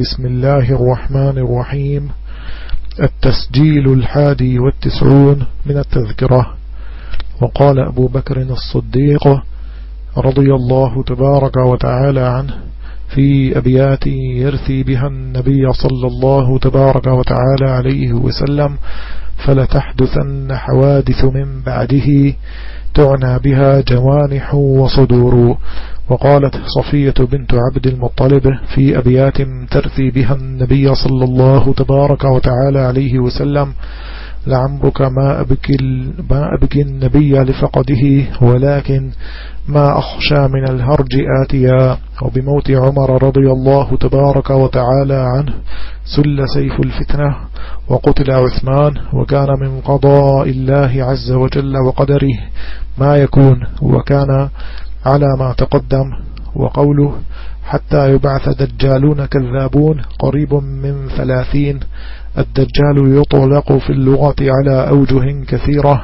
بسم الله الرحمن الرحيم. التسجيل الحادي والتسعون من التذكرة. وقال أبو بكر الصديق رضي الله تبارك وتعالى عنه في أبيات يرثي بها النبي صلى الله تبارك وتعالى عليه وسلم فلتحدثن حوادث من بعده تعنى بها جوانح وصدور. وقالت صفية بنت عبد المطلب في أبيات ترثي بها النبي صلى الله تبارك وتعالى عليه وسلم لعمرك ما أبكي, ما أبكي النبي لفقده ولكن ما أخشى من الهرج آتيا. وبموت عمر رضي الله تبارك وتعالى عنه سل سيف الفتنة وقتل عثمان وكان من قضاء الله عز وجل وقدره ما يكون وكان على ما تقدم وقوله حتى يبعث دجالون كذابون قريب من ثلاثين. الدجال يطلق في اللغة على أوجه كثيرة.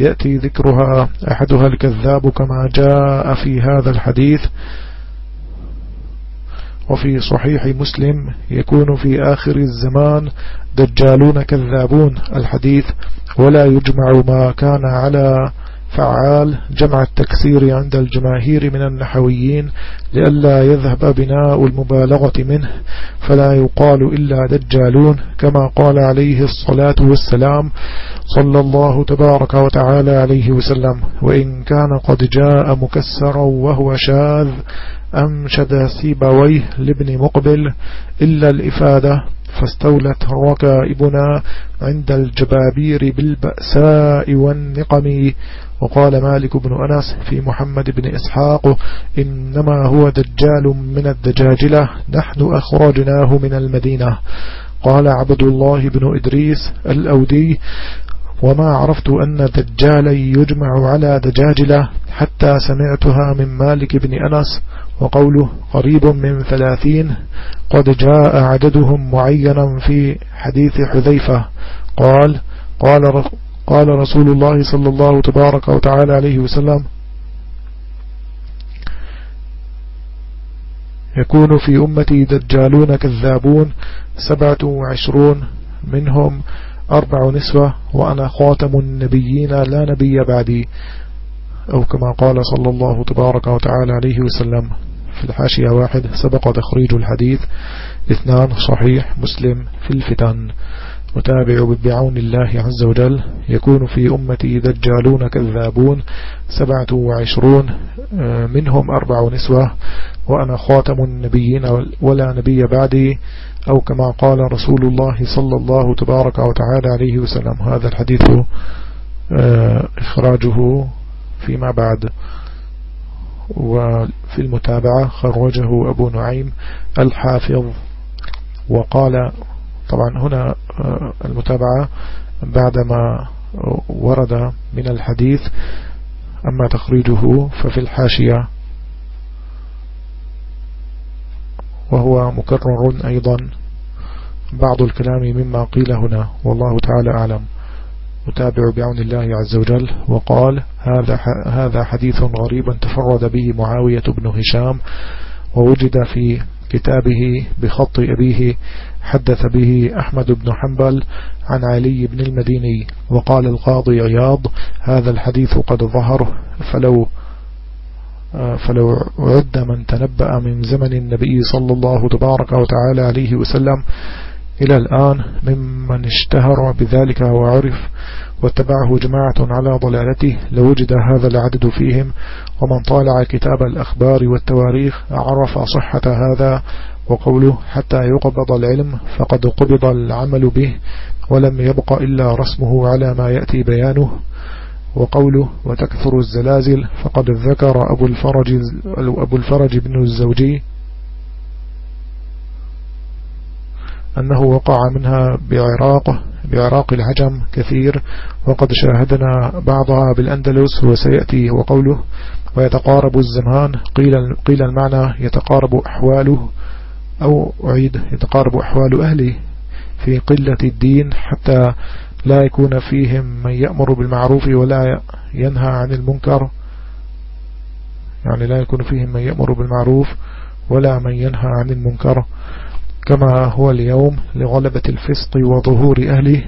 يأتي ذكرها أحدها الكذاب كما جاء في هذا الحديث. وفي صحيح مسلم يكون في آخر الزمان دجالون كذابون الحديث. ولا يجمع ما كان على فعال جمع التكسير عند الجماهير من النحويين لئلا يذهب بناء المبالغة منه فلا يقال إلا دجالون كما قال عليه الصلاة والسلام صلى الله تبارك وتعالى عليه وسلم وإن كان قد جاء مكسرا وهو شاذ أمشد سيبويه لابن مقبل إلا الإفادة فاستولت ركائبنا عند الجبابير بالبأساء والنقم وقال مالك بن أنس في محمد بن إسحاق إنما هو دجال من الدجاجلة نحن أخرجناه من المدينة. قال عبد الله بن إدريس الأودي وما عرفت أن دجالا يجمع على دجاجلة حتى سمعتها من مالك بن أنس وقوله قريب من ثلاثين قد جاء عددهم معينا في حديث حذيفة. قال قال قال رسول الله صلى الله تبارك وتعالى عليه وسلم يكون في أمتي دجالون كذابون سبعة وعشرون منهم أربع نسوة وأنا خاتم النبيين لا نبي بعدي أو كما قال صلى الله تبارك وتعالى عليه وسلم في الحاشية واحد سبق تخريج الحديث اثنان صحيح مسلم في الفتن وتابع بعون الله عز وجل. يكون في أمتي دجالون كذابون سبعة وعشرون آه، منهم أربع نسوة وأنا خاتم النبيين ولا نبي بعدي أو كما قال رسول الله صلى الله تبارك وتعالى عليه وسلم. هذا الحديث آه، إخراجه فيما بعد. وفي المتابعة خرجه أبو نعيم الحافظ وقال طبعا هنا آه، المتابعة بعدما ورد من الحديث أما تخريجه ففي الحاشية وهو مكرر أيضا بعض الكلام مما قيل هنا والله تعالى أعلم. متابع بعون الله عز وجل وقال هذا هذا حديث غريب تفرد به معاوية بن هشام ووجد في كتابه بخط أبيه حدث به أحمد بن حنبل عن علي بن المديني وقال القاضي عياض هذا الحديث قد ظهر فلو فلو عد من تنبأ من زمن النبي صلى الله تبارك وتعالى عليه وسلم إلى الآن ممن اشتهر بذلك وعرف واتبعه جماعة على ضلالته لوجد هذا العدد فيهم ومن طالع كتاب الأخبار والتواريخ عرف صحة هذا وقوله حتى يقبض العلم فقد قبض العمل به ولم يبق إلا رسمه على ما يأتي بيانه. وقوله وتكثر الزلازل فقد ذكر أبو الفرج, أبو الفرج بن الزوجي أنه وقع منها بعراق بعراق العجم كثير وقد شاهدنا بعضها بالأندلس وسيأتي وقوله ويتقارب الزمان قيل, قيل المعنى يتقارب أحواله أو أعيد يتقارب أحوال أهله في قلة الدين حتى لا يكون فيهم من يأمر بالمعروف ولا ينهى عن المنكر. يعني لا يكون فيهم من يأمر بالمعروف ولا من ينهى عن المنكر. كما هو اليوم لغلبة الفسق وظهور أهله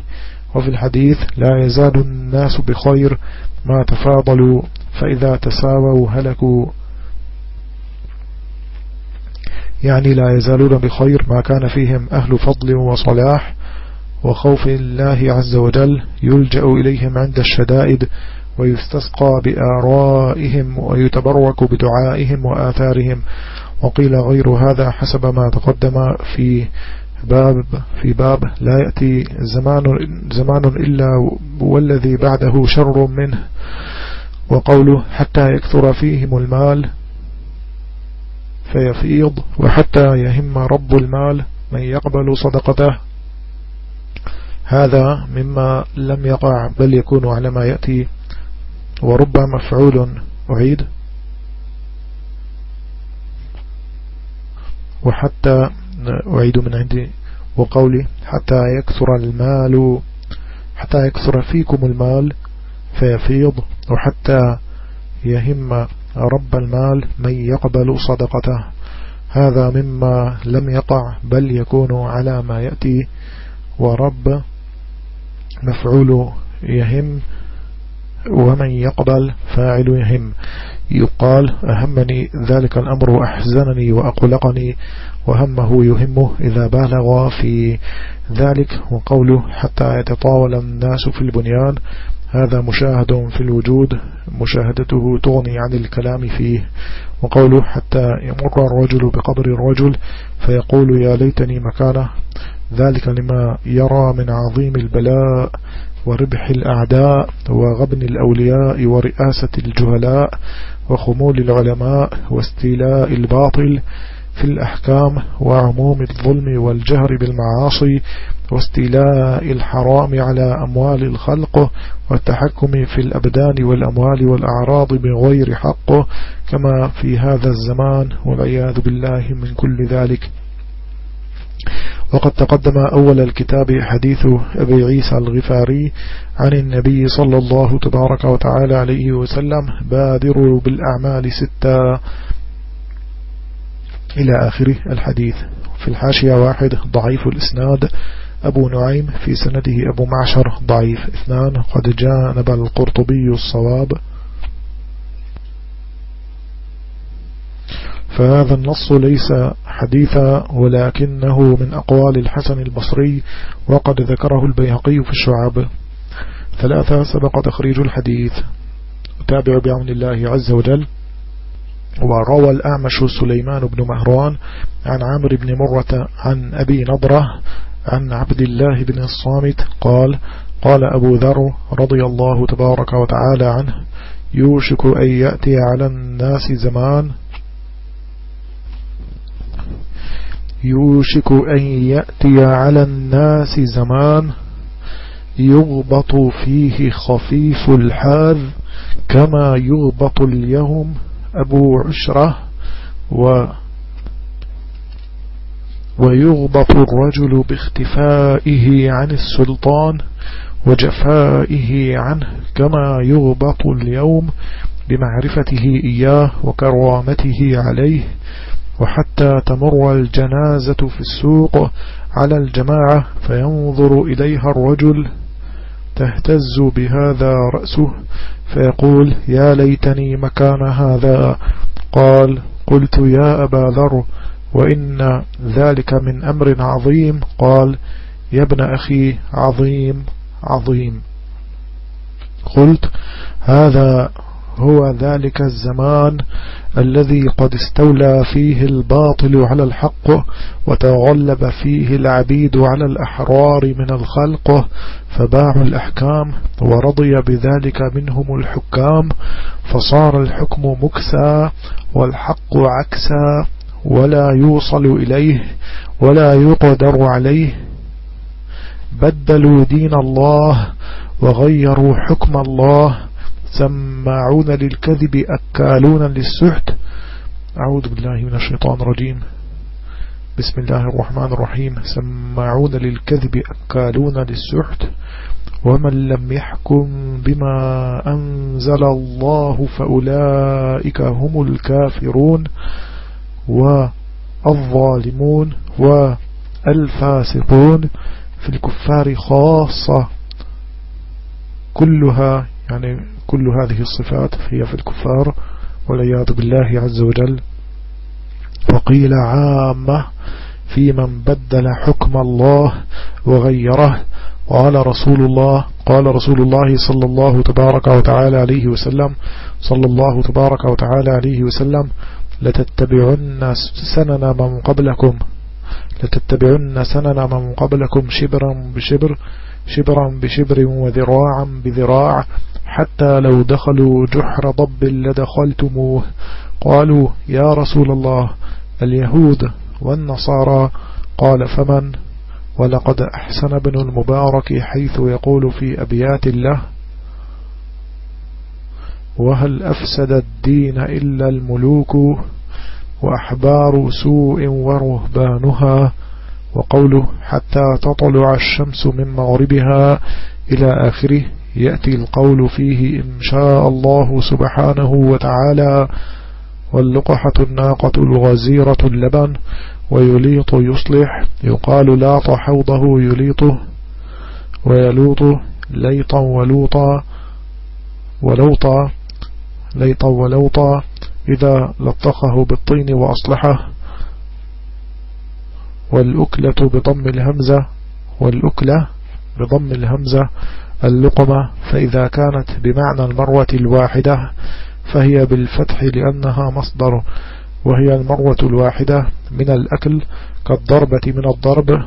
وفي الحديث لا يزال الناس بخير ما تفاضلوا فإذا تساووا هلكوا. يعني لا يزالون بخير ما كان فيهم أهل فضل وصلاح وخوف الله عز وجل يلجأ إليهم عند الشدائد ويستسقى بآرائهم ويتبرك بدعائهم وآثارهم. وقيل غير هذا حسب ما تقدم في باب في باب لا يأتي زمان, زمان إلا والذي بعده شر منه. وقوله حتى يكثر فيهم المال فيفيض وحتى يهم رب المال من يقبل صدقته. هذا مما لم يقع بل يكون على ما يأتي. ورب مفعول أعيد وحتى أعيد من عندي وقولي حتى يكثر المال حتى يكثر فيكم المال فيفيض وحتى يهم رب المال من يقبل صدقته. هذا مما لم يقع بل يكون على ما يأتي ورب مفعول يهم ومن يقبل فاعل يهم. يقال أهمني ذلك الأمر وأحزنني وأقلقني وهمه يهمه إذا بالغ في ذلك وقوله حتى يتطاول الناس في البنيان. هذا مشاهد في الوجود مشاهدته تغني عن الكلام فيه. وقوله حتى يمر الرجل بقبر الرجل فيقول يا ليتني مكانه. ذلك لما يرى من عظيم البلاء وربح الأعداء وغبن الأولياء ورئاسة الجهلاء وخمول العلماء واستيلاء الباطل في الأحكام وعموم الظلم والجهر بالمعاصي واستيلاء الحرام على أموال الخلق والتحكم في الأبدان والأموال والأعراض بغير حقه كما في هذا الزمان والعياذ بالله من كل ذلك. وقد تقدم أول الكتاب حديث أبي عيسى الغفاري عن النبي صلى الله تبارك وتعالى عليه وسلم بادروا بالأعمال ستة. إلى آخر الحديث. في الحاشية واحد ضعيف الإسناد. أبو نعيم في سنده أبو معشر ضعيف اثنان. قد جانب القرطبي الصواب. فهذا النص ليس حديثا ولكنه من أقوال الحسن البصري وقد ذكره البيهقي في الشعب. ثلاثة سبق تخريج الحديث. أتابع بعون الله عز وجل. وروى الأعمش سليمان بن مهران عن عمرو بن مرة عن أبي نضرة عن عبد الله بن الصامت قال قال أبو ذر رضي الله تبارك وتعالى عنه يوشك أن يأتي على الناس زمان يوشك أن يأتي على الناس زمان يغبط فيه خفيف الحاذ كما يغبط اليوم أبو عشرة و ويغبط الرجل باختفائه عن السلطان وجفائه عنه كما يغبط اليوم بمعرفته إياه وكرامته عليه وحتى تمر الجنازة في السوق على الجماعة فينظر إليها الرجل تهتز بهذا رأسه فيقول يا ليتني مكان هذا. قال قلت يا أبا ذر وإن ذلك من أمر عظيم. قال يا ابن أخي عظيم عظيم. قلت هذا هو ذلك الزمان الذي قد استولى فيه الباطل على الحق وتغلب فيه العبيد على الأحرار من الخلق فباعوا الأحكام ورضي بذلك منهم الحكام فصار الحكم مكسى والحق عكسا ولا يوصل إليه ولا يقدر عليه. بدلوا دين الله وغيروا حكم الله سماعون للكذب أكالون للسحت. أعوذ بالله من الشيطان الرجيم. بسم الله الرحمن الرحيم. سماعون للكذب أكالون للسحت. ومن لم يحكم بما أنزل الله فأولئك هم الكافرون والظالمون الفاسقون في الكفار خاصة. كلها يعني كل هذه الصفات هي في الكفار والعياذ بالله عز وجل. وقيل عامة في من بدل حكم الله وغيره. قال رسول الله قال رسول الله صلى الله تبارك وتعالى عليه وسلم صلى الله تبارك وتعالى عليه وسلم لتتبعن سنن من قبلكم. لتتبعن سنن من قبلكم شبرا بشبر شبرا بشبر وذراعا بذراع حتى لو دخلوا جحر ضب لدخلتموه. قالوا يا رسول الله اليهود والنصارى. قال فمن؟ ولقد أحسن ابن المبارك حيث يقول في أبيات الله وهل أفسد الدين إلا الملوك؟ وأحبار سوء ورهبانها وقوله حتى تطلع الشمس من مغربها إلى آخره يأتي القول فيه إن شاء الله سبحانه وتعالى. واللقحة الناقة الغزيرة اللبن ويليط يصلح يقال لاط حوضه يليطه ويلوط ليطا ولوطا ولوطا ليطا ولوطا إذا لطخه بالطين وأصلحه والأكلة بضم الهمزة والأكلة بضم الهمزة اللقمة فإذا كانت بمعنى المروة الواحدة فهي بالفتح لأنها مصدر وهي المروة الواحدة من الأكل كالضربة من الضرب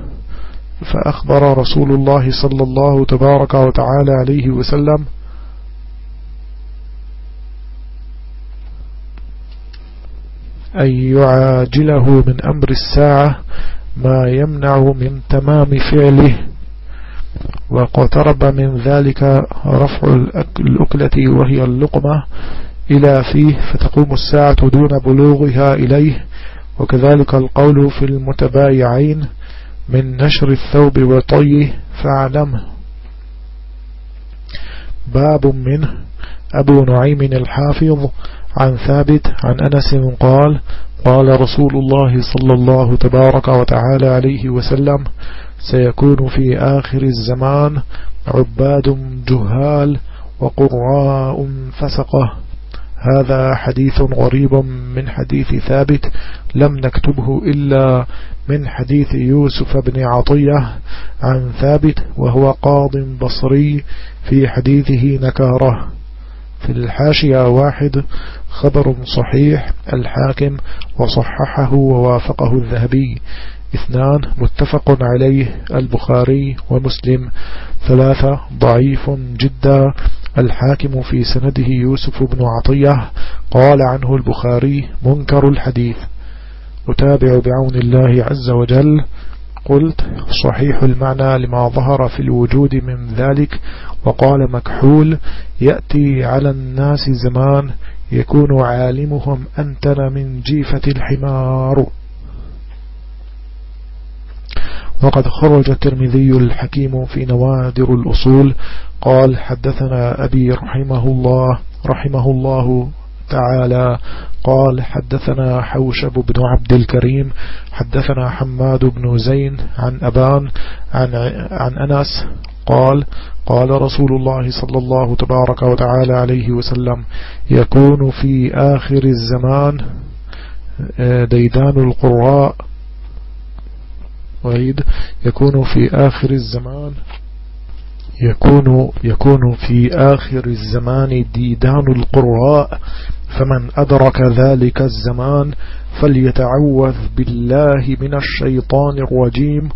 فأخبر رسول الله صلى الله تبارك وتعالى عليه وسلم أن يعاجله من أمر الساعة ما يمنع من تمام فعله واقترب من ذلك رفع الأكلة وهي اللقمة إلى فيه فتقوم الساعة دون بلوغها إليه. وكذلك القول في المتبايعين من نشر الثوب وطيه فاعلمه باب منه أبو نعيم الحافظ عن ثابت عن أنس قال قال رسول الله صلى الله تبارك وتعالى عليه وسلم سيكون في آخر الزمان عباد جهال وقراء فسقة. هذا حديث غريب من حديث ثابت لم نكتبه إلا من حديث يوسف بن عطية عن ثابت وهو قاض بصري في حديثه نكاره. في الحاشية واحد خبر صحيح الحاكم وصححه ووافقه الذهبي. اثنان متفق عليه البخاري ومسلم. ثلاثة ضعيف جدا. الحاكم في سنده يوسف بن عطية قال عنه البخاري منكر الحديث. أتابع بعون الله عز وجل. قلت صحيح المعنى لما ظهر في الوجود من ذلك وقال مكحول يأتي على الناس زمان يكون عالمهم أنتن من جيفة الحمار. وقد خرج الترمذي الحكيم في نوادر الأصول قال حدثنا أبي رحمه الله رحمه الله تعالى قال حدثنا حوشب بن عبد الكريم حدثنا حماد بن زين عن أبان عن, عن أنس قال قال رسول الله صلى الله تبارك وتعالى عليه وسلم يكون في آخر الزمان آه، ديدان القراء. وعيد يكون في آخر الزمان يكون يكون في آخر الزمان ديدان القراء. فمن أدرك ذلك الزمان فليتعوذ بالله من الشيطان الرجيم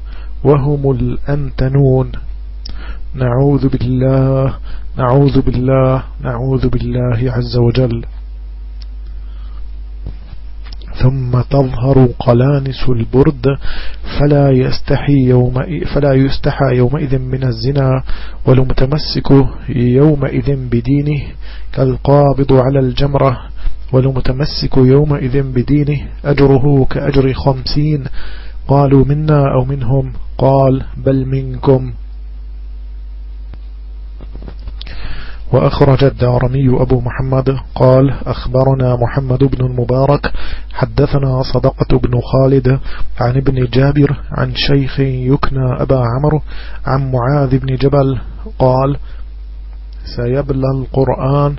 وهم الأنتنون. نعوذ بالله نعوذ بالله نعوذ بالله عز وجل. ثم تظهر قلانس البرد فلا يستحي يوم فلا يستحى يومئذ من الزنا والمتمسك يومئذ بدينه كالقابض على الجمرة والمتمسك يومئذ بدينه أجره كأجر خمسين قالوا منا أو منهم قال بل منكم وأخرج الدارمي أبو محمد قال أخبرنا محمد بن المبارك حدثنا صدقة بن خالد عن ابن جابر عن شيخ يكنى أبا عمرو عن معاذ بن جبل قال سيبلى القرآن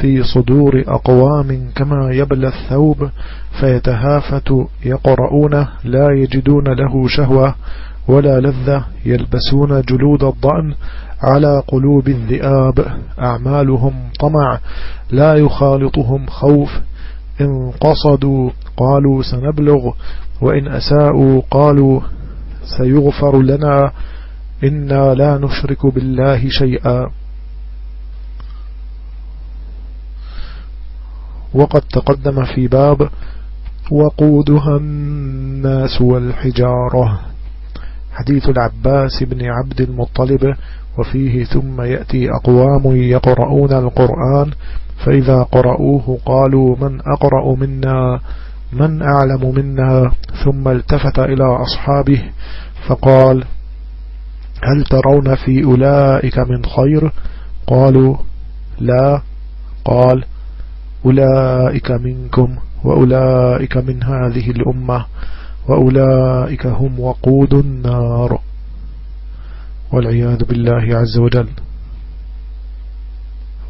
في صدور أقوام كما يبلى الثوب فيتهافت يقرؤون لا يجدون له شهوة ولا لذة يلبسون جلود الضأن على قلوب الذئاب أعمالهم طمع لا يخالطهم خوف. إن قصدوا قالوا سنبلغ وإن أساءوا قالوا سيغفر لنا. إنا لا نشرك بالله شيئا. وقد تقدم في باب وقودها الناس والحجارة. حديث العباس بن عبد المطلب وفيه ثم يأتي أقوام يقرؤون القرآن فإذا قرأوه قالوا من أقرأ منا؟ من أعلم منا؟ ثم التفت إلى أصحابه فقال هل ترون في أولئك من خير؟ قالوا لا. قال أولئك منكم وأولئك من هذه الأمة. وأولئك هم وقود النار. والعياذ بالله عز وجل.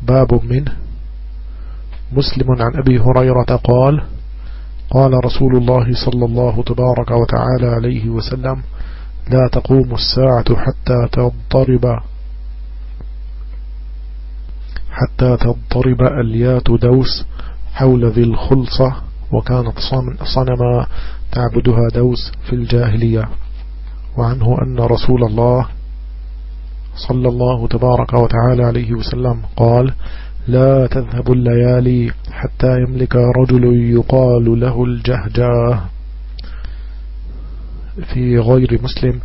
باب منه مسلم عن أبي هريرة قال قال رسول الله صلى الله تبارك وتعالى عليه وسلم لا تقوم الساعة حتى تضطرب. حتى تضطرب أليات دوس حول ذي الخلصة وكانت صنما تعبدها دوس في الجاهلية وعنه أن رسول الله صلى الله تبارك وتعالى عليه وسلم قال لا تذهب الليالي حتى يملك رجل يقال له الجهجاه. في غير مسلم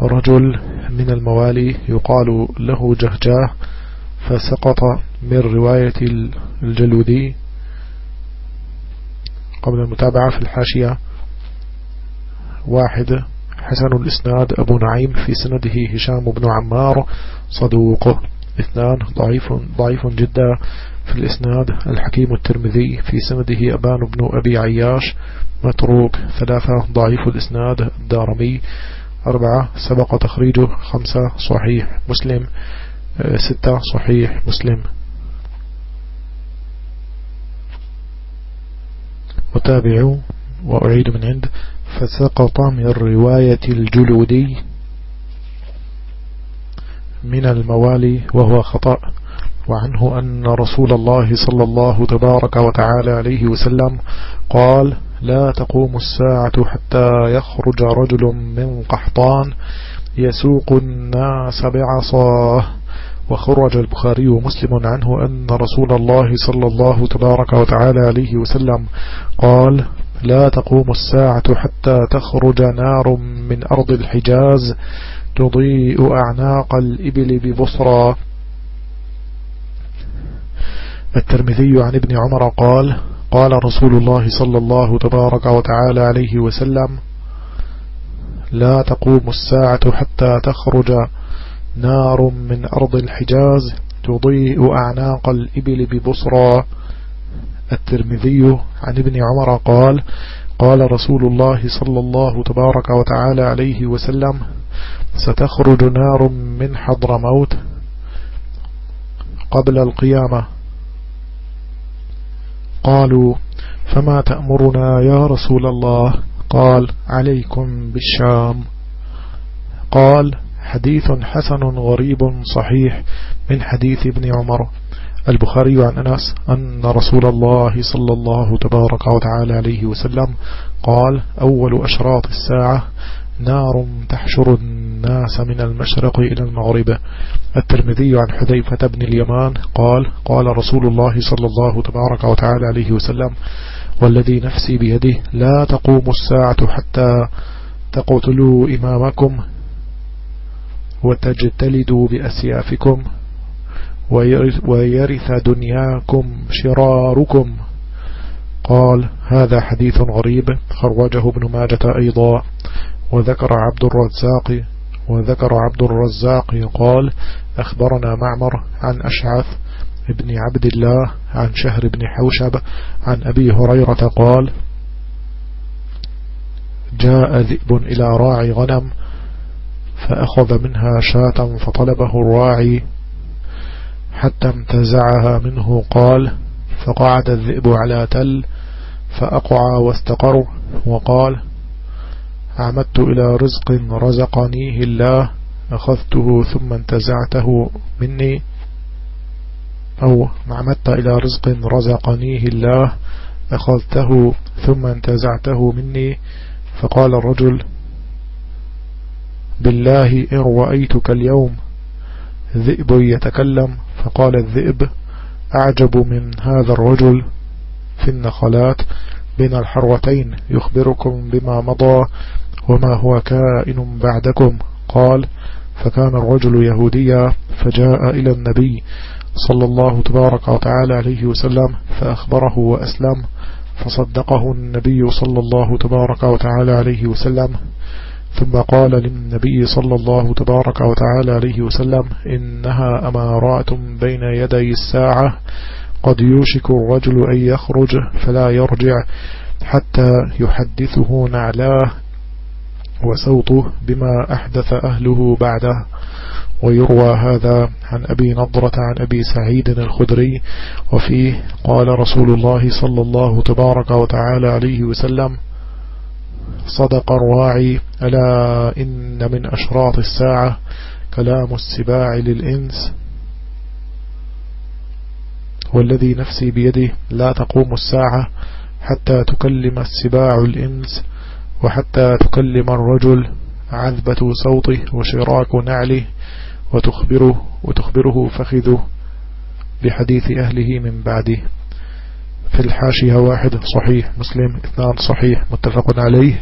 رجل من الموالي يقال له جهجاه فسقط من رواية الجلودي قبل المتابعة في الحاشية. واحد حسن الإسناد أبو نعيم في سنده هشام بن عمار صدوق. اثنان ضعيف ضعيف جدا في الإسناد. الحكيم الترمذي في سنده أبان بن أبي عياش. متروك ثلاثة ضعيف الإسناد. الدارمي أربعة سبق تخريجه خمسة صحيح مسلم ستة صحيح مسلم. وتابعوا وأعيد من عند. فسقط من رواية الجلودي من الموالي وهو خطأ وعنه أن رسول الله صلى الله تبارك وتعالى عليه وسلم قال لا تقوم الساعة حتى يخرج رجل من قحطان يسوق الناس بعصاه وخرج البخاري ومسلم عنه أن رسول الله صلى الله تبارك وتعالى عليه وسلم قال لا تقوم الساعة حتى تخرج نار من أرض الحجاز تضيء أعناق الإبل ببصرى. الترمذي عن ابن عمر قال قال رسول الله صلى الله تبارك وتعالى عليه وسلم لا تقوم الساعة حتى تخرج نار من أرض الحجاز تضيء أعناق الإبل ببصرى. الترمذي عن ابن عمر قال قال رسول الله صلى الله تبارك وتعالى عليه وسلم ستخرج نار من حضر موت قبل القيامة. قالوا فما تأمرنا يا رسول الله؟ قال عليكم بالشام. قال حديث حسن غريب صحيح من حديث ابن عمر. البخاري عن أنس أن رسول الله صلى الله تبارك وتعالى عليه وسلم قال أول أشراط الساعة نار تحشر الناس من المشرق إلى المغرب. الترمذي عن حذيفة بن اليمان قال قال رسول الله صلى الله تبارك وتعالى عليه وسلم والذي نفسي بيده لا تقوم الساعة حتى تقتلوا إمامكم وتجتلدوا بأسيافكم. ويرث دنياكم شراركم. قال هذا حديث غريب. خرجه ابن ماجة أيضا. وذكر عبد الرزاق وذكر عبد الرزاق قال أخبرنا معمر عن أشعث ابن عبد الله عن شهر بن حوشب عن أبي هريرة قال جاء ذئب إلى راعي غنم فأخذ منها شاة فطلبه الراعي حتى انتزعها منه قال فقعد الذئب على تل فأقع واستقر وقال عمدت إلى رزق رزقنيه الله أخذته ثم انتزعته مني. أو عمدت إلى رزق رزقنيه الله أخذته ثم انتزعته مني. فقال الرجل بالله إن رأيتك اليوم ذئب يتكلم فقال الذئب أعجب من هذا الرجل في النخلات بين الحروتين يخبركم بما مضى وما هو كائن بعدكم. قال فكان الرجل يهوديا فجاء إلى النبي صلى الله تبارك وتعالى عليه وسلم فأخبره وأسلم فصدقه النبي صلى الله تبارك وتعالى عليه وسلم. ثم قال للنبي صلى الله تبارك وتعالى عليه وسلم إنها أمارات بين يدي الساعة قد يوشك الرجل أن يخرج فلا يرجع حتى يحدثه نعلاه وسوطه بما أحدث أهله بعده. ويروى هذا عن أبي نضرة عن أبي سعيد الخدري. وفيه قال رسول الله صلى الله تبارك وتعالى عليه وسلم صدق الراعي ألا إن من أشراط الساعة كلام السباع للإنس. والذي نفسي بيده لا تقوم الساعة حتى تكلم السباع الإنس وحتى تكلم الرجل عذبة صوته وشراك نعله وتخبره, وتخبره فخذه بحديث أهله من بعده. في الحاشية واحد صحيح مسلم اثنان صحيح متفق عليه.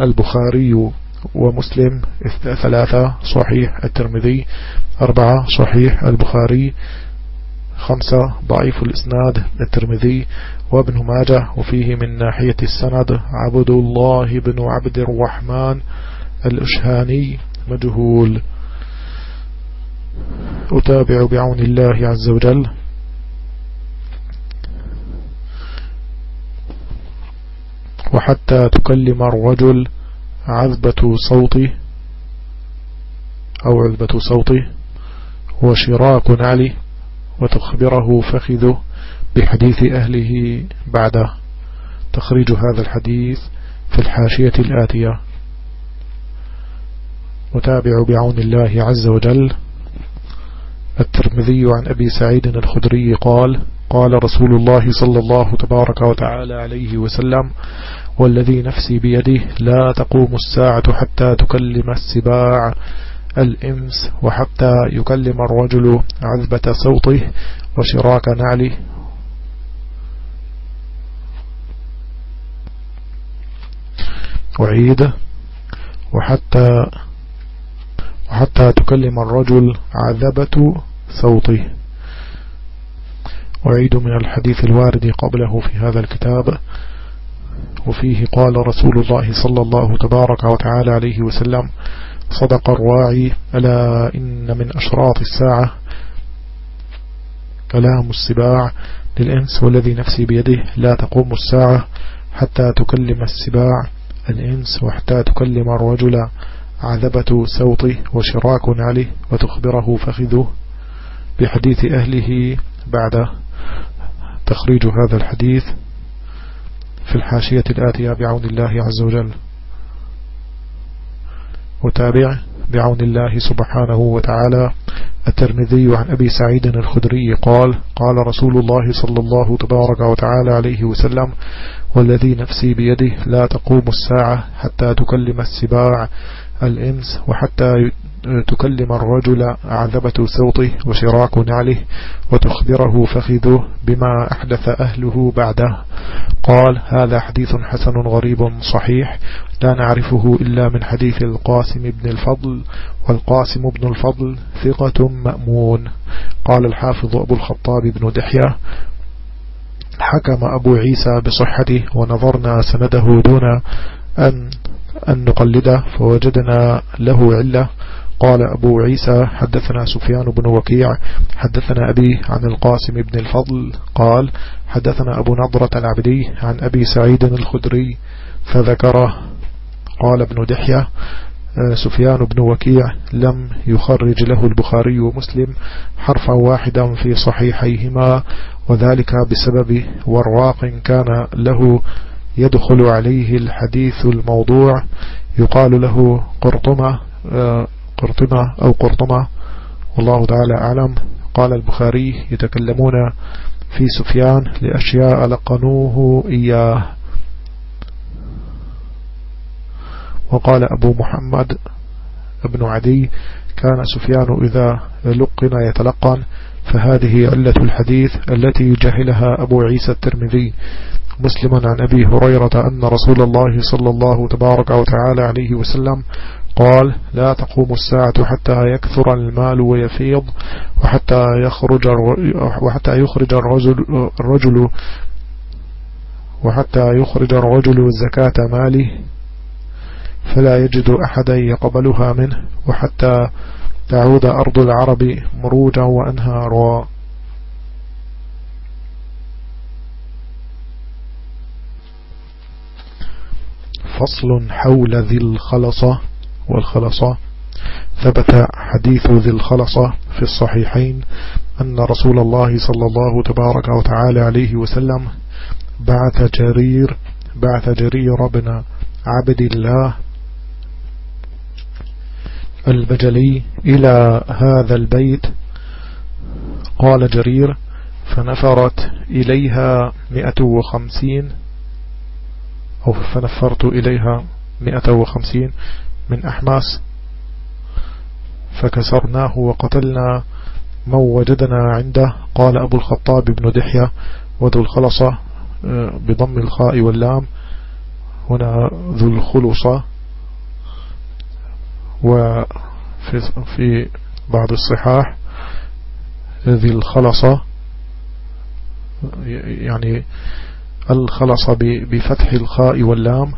البخاري ومسلم ثلاثة صحيح الترمذي أربعة صحيح البخاري خمسة ضعيف الإسناد الترمذي وابن ماجه. وفيه من ناحية السند عبد الله بن عبد الرحمن الأشهاني مجهول. أتابع بعون الله عز وجل. وحتى تكلم الرجل عذبة صوته أو عذبة صوته وشراك نعله وتخبره فخذه بحديث أهله بعده. تخريج هذا الحديث في الحاشية الآتية. متابع بعون الله عز وجل. الترمذي عن أبي سعيد الخدري قال قال رسول الله صلى الله تبارك وتعالى عليه وسلم والذي نفسي بيده لا تقوم الساعة حتى تكلم السباع الإنس وحتى يكلم الرجل عذبة صوته وشراك نعله. أعيد. وحتى وحتى تكلم الرجل عذبة صوته. أعيد من الحديث الوارد قبله في هذا الكتاب وفيه قال رسول الله صلى الله تبارك وتعالى عليه وسلم صدق الراعي ألا إن من أشراط الساعة؟ كلام السباع للإنس والذي نفسي بيده لا تقوم الساعة حتى تكلم السباع. الإنس وحتى تكلم الرجل عذبة سوطه وشراك عليه وتخبره فخذه. بحديث أهله بعد تخريج هذا الحديث في الحاشية الآتية بعون الله عز وجل. وتابع بعون الله سبحانه وتعالى. الترمذي عن أبي سعيد الخدري قال قال رسول الله صلى الله تبارك وتعالى عليه وسلم والذي نفسي بيده لا تقوم الساعة حتى تكلم السباع الإنس وحتى تكلم الرجل عذبة صوته وشراك نعله وتخبره فخذه بما أحدث أهله بعده. قال هذا حديث حسن غريب صحيح لا نعرفه إلا من حديث القاسم بن الفضل والقاسم بن الفضل ثقة مأمون. قال الحافظ أبو الخطاب بن دحية حكم أبو عيسى بصحته ونظرنا سنده دون أن أن نقلده فوجدنا له علة قال أبو عيسى حدثنا سفيان بن وكيع حدثنا أبي عن القاسم بن الفضل قال حدثنا أبو نضرة العبدي عن أبي سعيد الخدري فذكره. قال ابن دحية آه، سفيان بن وكيع لم يخرج له البخاري ومسلم حرفا واحدا في صحيحيهما وذلك بسبب ورواق كان له يدخل عليه الحديث الموضوع يقال له قرطمة قرطمة أو قرطمة والله تعالى أعلم. قال البخاري يتكلمون في سفيان لأشياء لقنوه إياه. وقال أبو محمد ابن عدي كان سفيان إذا لقن يتلقن فهذه علة الحديث التي جهلها أبو عيسى الترمذي. مسلما عن أبي هريرة أن رسول الله صلى الله تبارك وتعالى عليه وسلم قال لا تقوم الساعة حتى يكثر المال ويفيض وحتى يخرج وحتى يخرج الرجل, الرجل وحتى يخرج الرجل زكاة ماله فلا يجد أحدا يقبلها منه وحتى تعود أرض العرب مروجا وأنهارا. فصل حول ذي الخلصة. والخلصة ثبت حديث ذي الخلصة في الصحيحين أن رسول الله صلى الله تبارك وتعالى عليه وسلم بعث جرير بعث جرير بن عبد الله البجلي إلى هذا البيت. قال جرير فنفرت إليها مئة وخمسين أو فنفرت إليها مئة وخمسين من أحماس. فكسرناه وقتلنا من وجدنا عنده. قال أبو الخطاب بن دحية وذو الخلصة بضم الخاء واللام. هنا ذو الخلصة. وفي في بعض الصحاح ذي الخلصة. يعني الخلص بفتح الخاء واللام.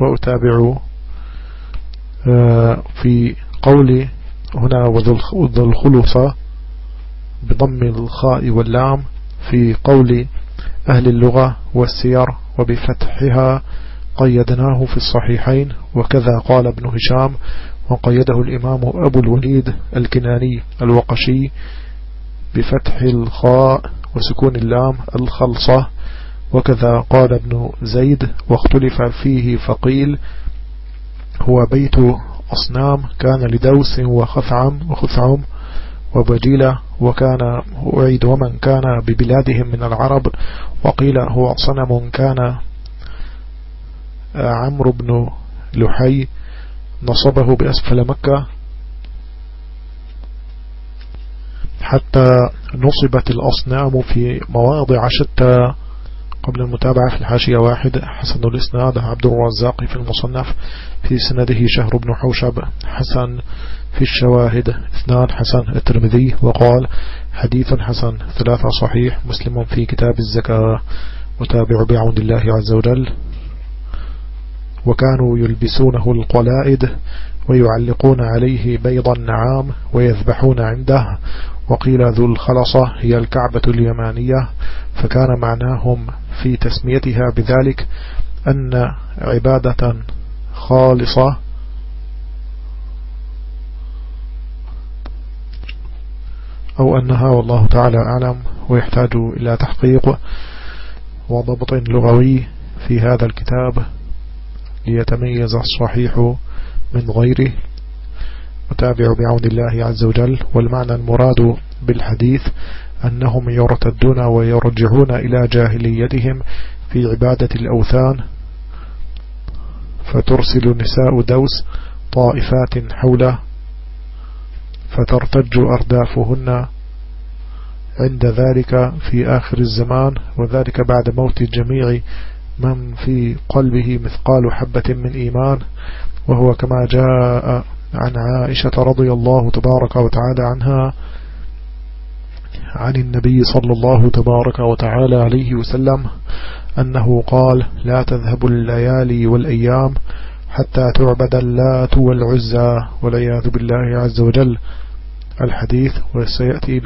وأتابع في قول هنا وذو الخلصة بضم الخاء واللام في قول أهل اللغة والسير وبفتحها قيدناه في الصحيحين وكذا قال ابن هشام وقيده الإمام أبو الوليد الكناني الوقشي بفتح الخاء وسكون اللام الخلصة وكذا قال ابن زيد واختلف فيه فقيل هو بيت أصنام كان لدوس وخثعم وخثعم وبجيلة وكان أعيد ومن كان ببلادهم من العرب وقيل هو صنم كان عمرو بن لحي نصبه بأسفل مكة حتى نصبت الأصنام في مواضع شتى قبل المتابعة في الحاشية واحد حسن الإسناد عبد الرزاق في المصنف في سنده شهر بن حوشب حسن في الشواهد اثنان حسن الترمذي وقال حديث حسن ثلاثة صحيح مسلم في كتاب الزكاة وتابع بعون الله عز وجل. وكانوا يلبسونه القلائد ويعلقون عليه بيض النعام ويذبحون عنده وقيل ذو الخلصة هي الكعبة اليمانية فكان معناهم في تسميتها بذلك أن عبادة خالصة أو أنها والله تعالى أعلم ويحتاج إلى تحقيق وضبط لغوي في هذا الكتاب ليتميز الصحيح من غيره. وتابع بعون الله عز وجل والمعنى المراد بالحديث أنهم يرتدون ويرجعون إلى جاهليتهم في عبادة الأوثان فترسل نساء دوس طائفات حوله فترتج أردافهن عند ذلك في آخر الزمان وذلك بعد موت جميع من في قلبه مثقال حبة من إيمان وهو كما جاء عن عائشة رضي الله تبارك وتعالى عنها عن النبي صلى الله تبارك وتعالى عليه وسلم أنه قال لا تذهب الليالي والأيام حتى تعبد اللات والعزى والعياذ بالله عز وجل. الحديث وسيأتي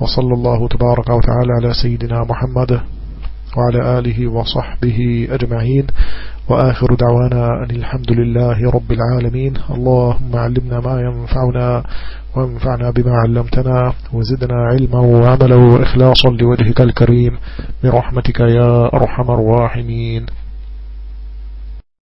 وصلى الله تبارك وتعالى على سيدنا محمد وعلى آله وصحبه أجمعين. وآخر دعوانا أن الحمد لله رب العالمين. اللهم علمنا ما ينفعنا وانفعنا بما علمتنا وزدنا علما وعملا وإخلاصا لوجهك الكريم. برحمتك يا أرحم الراحمين.